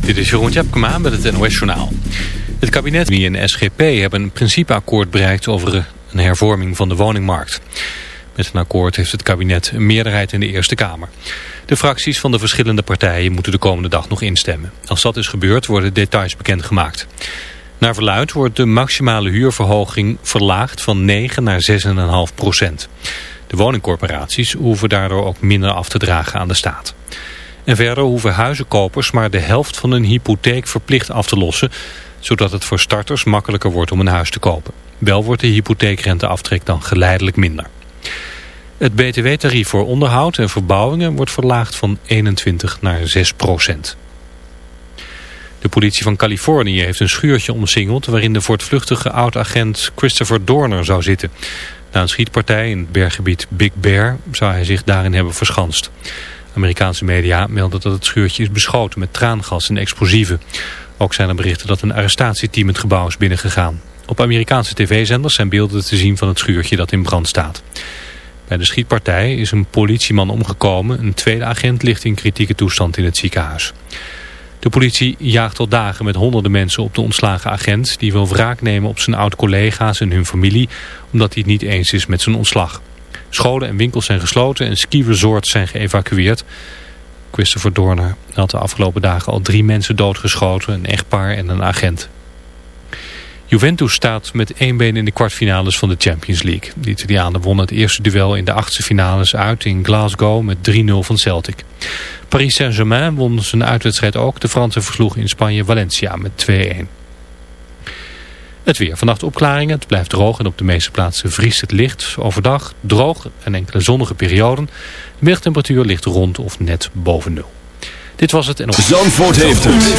Dit is Jeroen Tjepkema met het NOS Journaal. Het kabinet en SGP hebben een principeakkoord bereikt over een hervorming van de woningmarkt. Met een akkoord heeft het kabinet een meerderheid in de Eerste Kamer. De fracties van de verschillende partijen moeten de komende dag nog instemmen. Als dat is gebeurd worden details bekendgemaakt. Naar verluid wordt de maximale huurverhoging verlaagd van 9 naar 6,5 procent. De woningcorporaties hoeven daardoor ook minder af te dragen aan de staat. En verder hoeven huizenkopers maar de helft van hun hypotheek verplicht af te lossen... zodat het voor starters makkelijker wordt om een huis te kopen. Wel wordt de hypotheekrenteaftrek dan geleidelijk minder. Het btw-tarief voor onderhoud en verbouwingen wordt verlaagd van 21 naar 6 procent. De politie van Californië heeft een schuurtje omsingeld... waarin de voortvluchtige oud-agent Christopher Dorner zou zitten. Na een schietpartij in het berggebied Big Bear zou hij zich daarin hebben verschanst. Amerikaanse media melden dat het schuurtje is beschoten met traangas en explosieven. Ook zijn er berichten dat een arrestatieteam het gebouw is binnengegaan. Op Amerikaanse tv-zenders zijn beelden te zien van het schuurtje dat in brand staat. Bij de schietpartij is een politieman omgekomen. Een tweede agent ligt in kritieke toestand in het ziekenhuis. De politie jaagt al dagen met honderden mensen op de ontslagen agent... die wil wraak nemen op zijn oud-collega's en hun familie... omdat hij het niet eens is met zijn ontslag. Scholen en winkels zijn gesloten en ski-resorts zijn geëvacueerd. Christopher Dorner had de afgelopen dagen al drie mensen doodgeschoten, een echtpaar en een agent. Juventus staat met één been in de kwartfinales van de Champions League. De Italianen wonnen het eerste duel in de achtste finales uit in Glasgow met 3-0 van Celtic. Paris Saint-Germain won zijn uitwedstrijd ook. De Fransen versloegen in Spanje Valencia met 2-1. Het weer. Vannacht opklaringen. Het blijft droog en op de meeste plaatsen vriest het licht. Overdag droog en enkele zonnige perioden. De middagtemperatuur ligt rond of net boven nul. Dit was het en op... Zandvoort heeft het.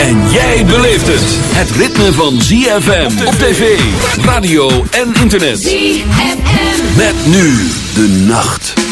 En jij beleeft het. Het ritme van ZFM op tv, radio en internet. ZFM. Met nu de nacht.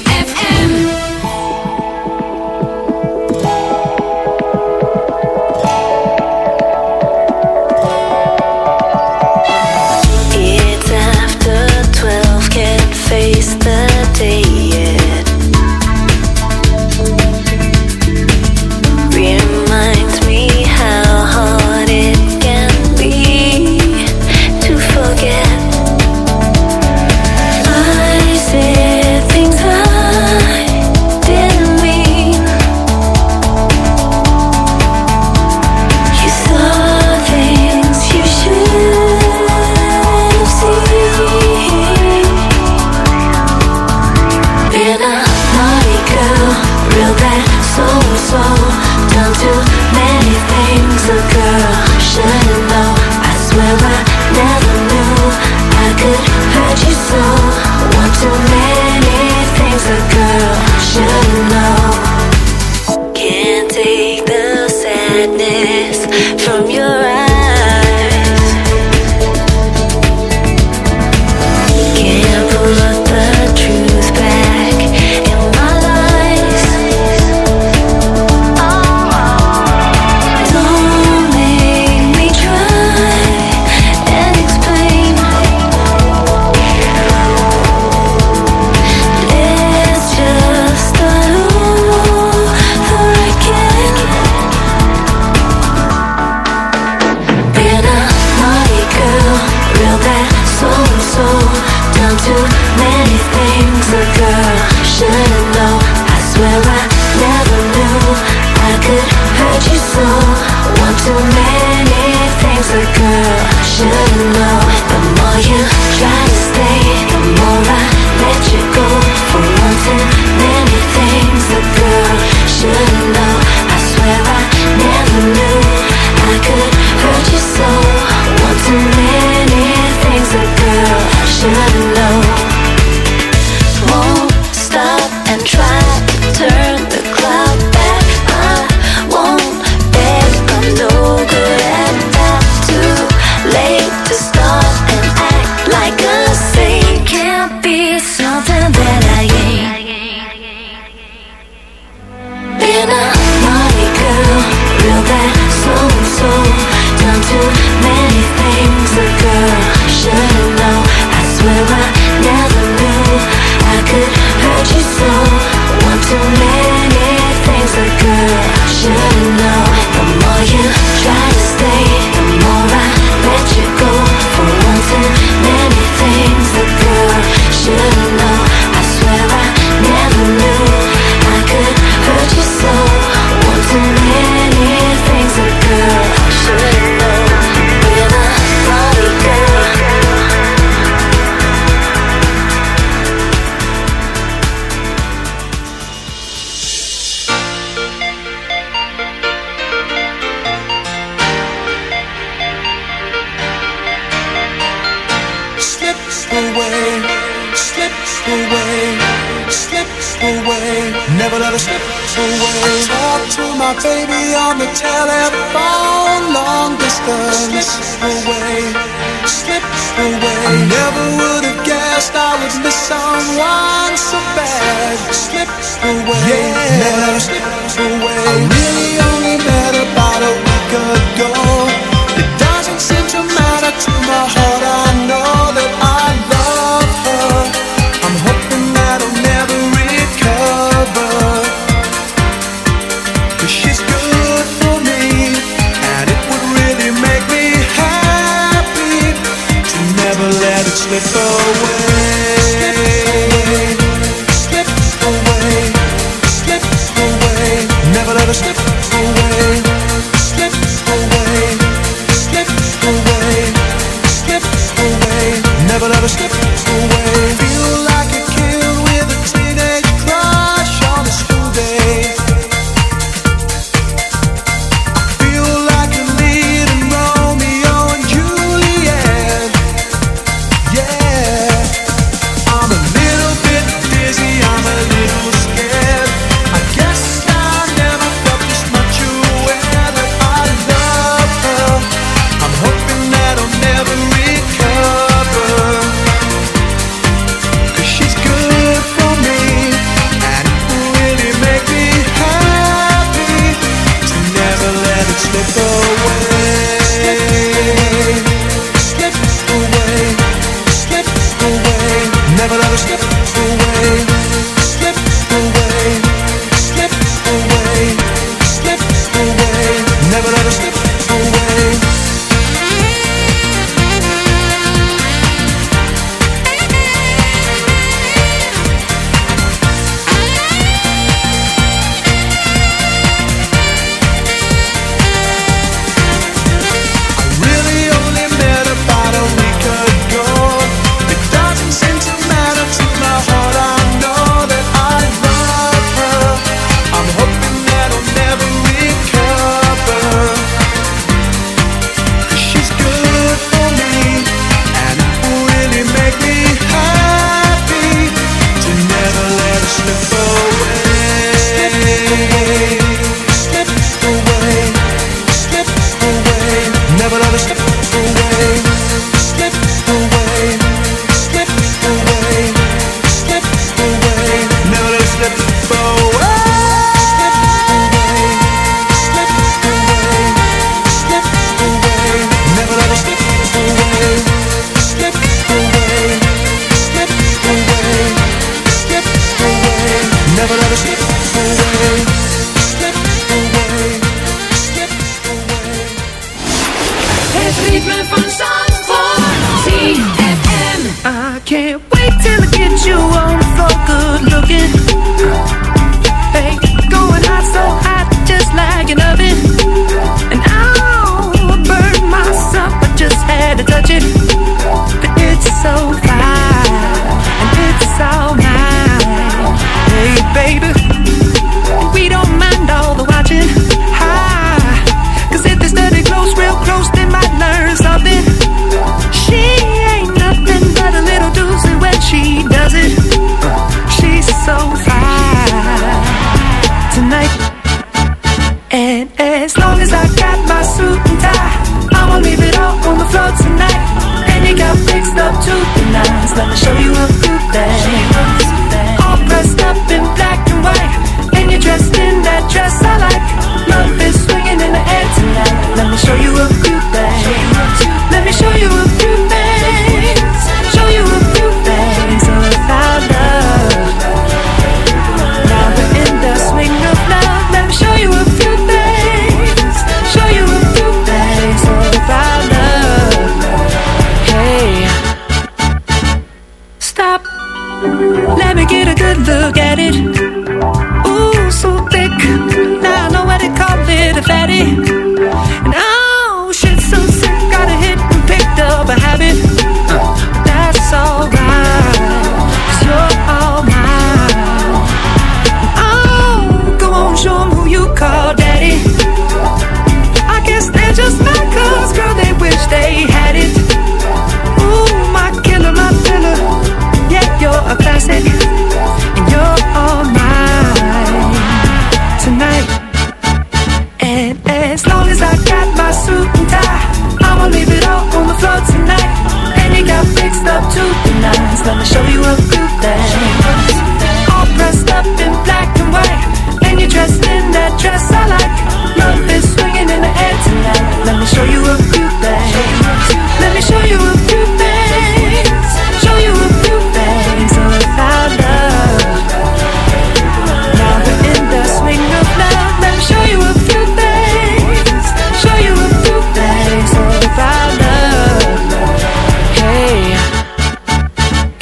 Away.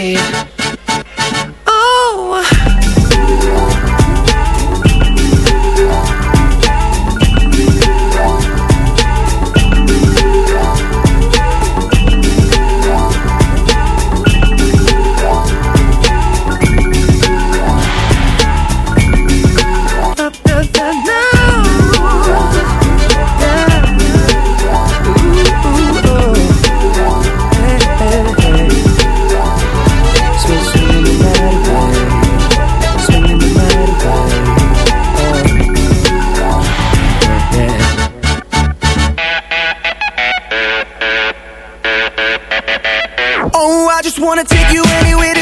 Hey. Wanna take you anywhere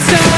It's.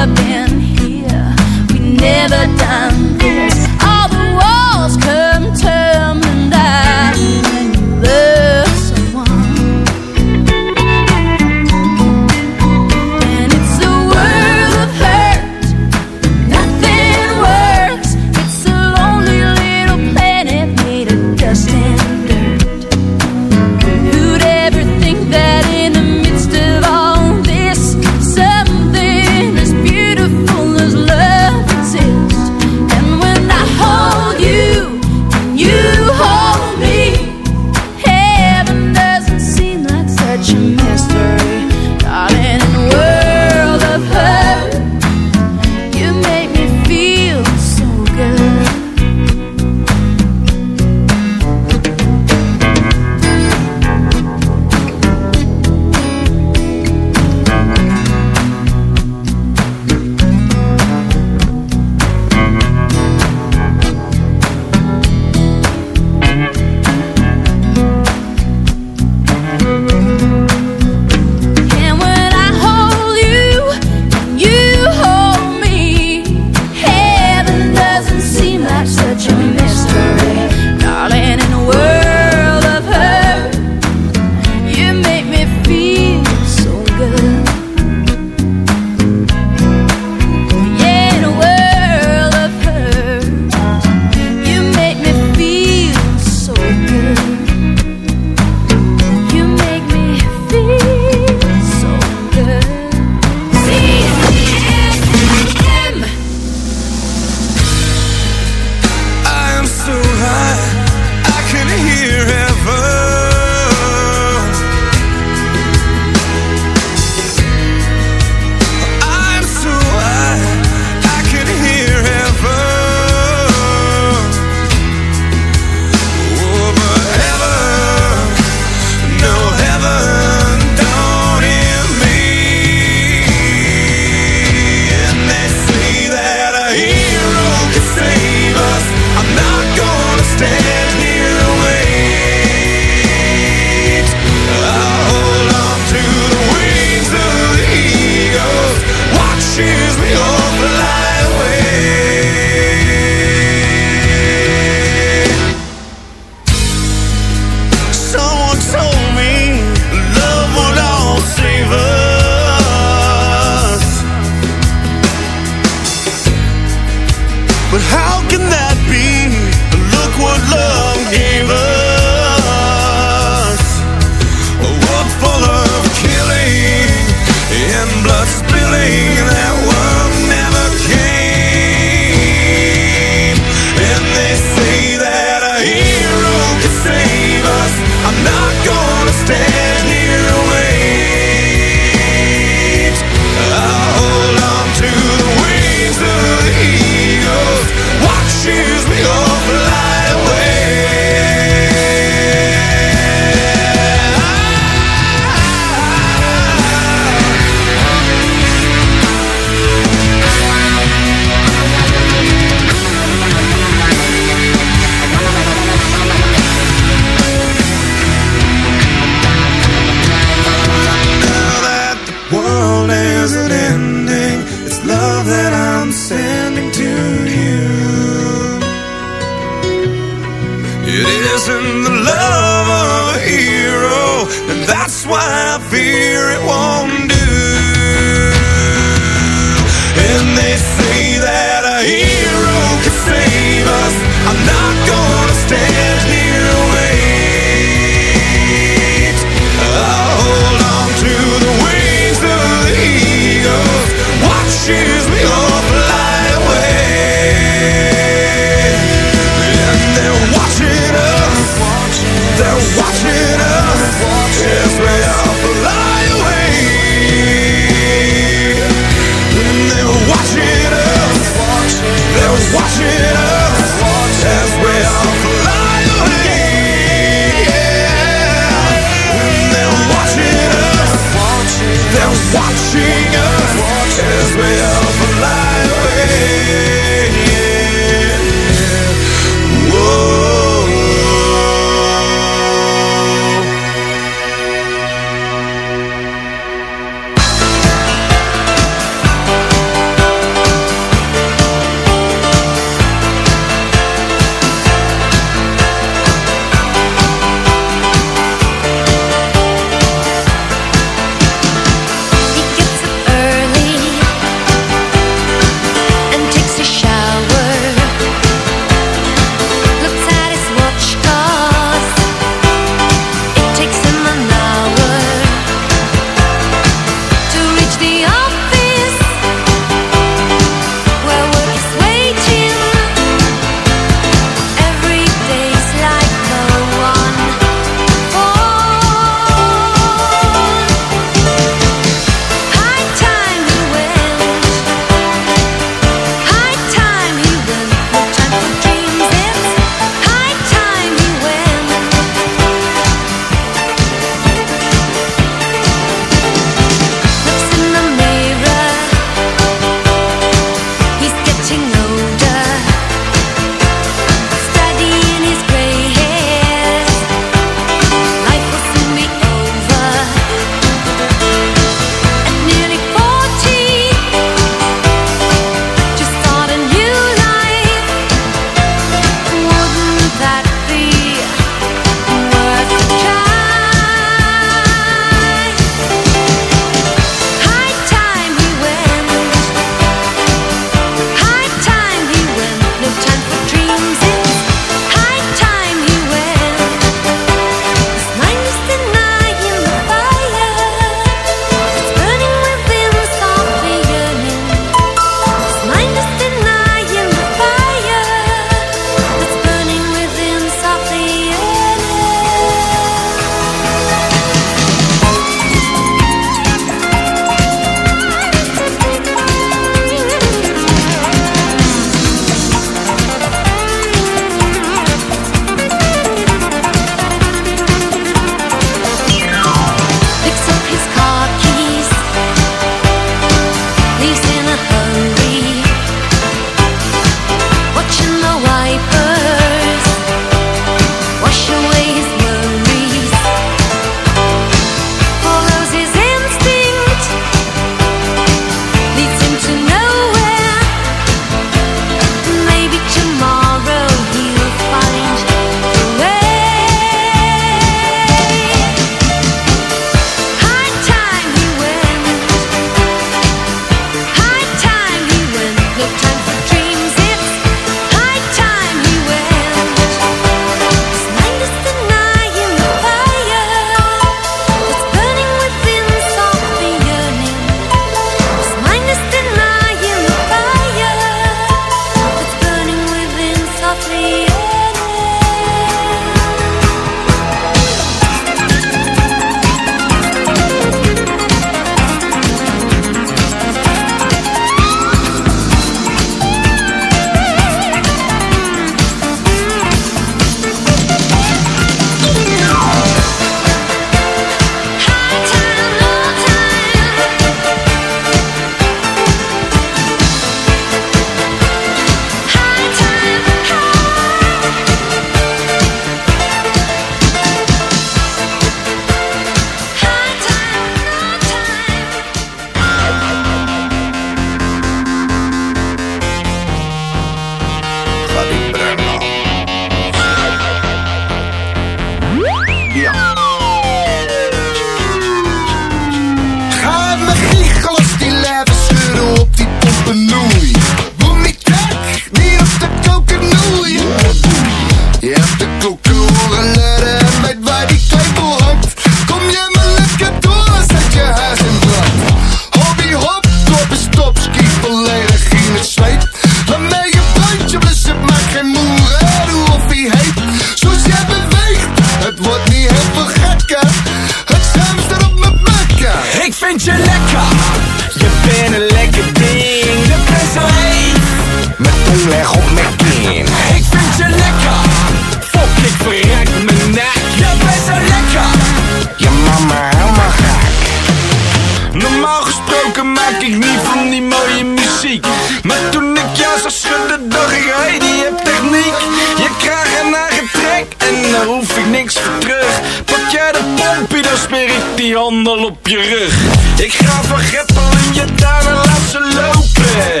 die handel op je rug. Ik ga vergeppen in je daarna en laat ze lopen.